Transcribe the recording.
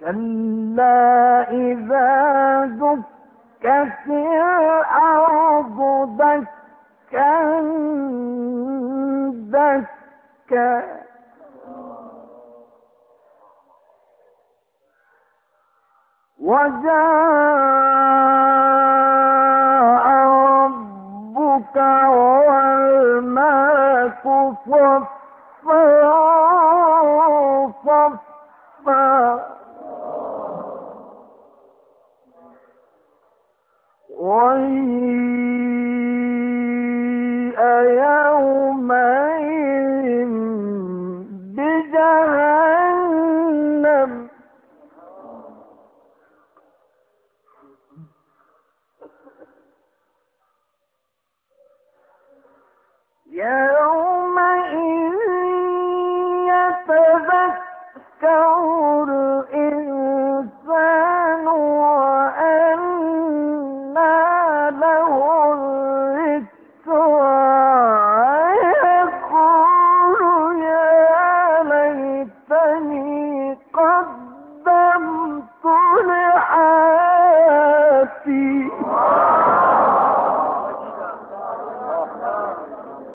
كلا إذا دكت الأرض دكا دكا وجاء ربك والملك صفا صفا ويء يومئذ بجهنم يوم